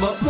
What.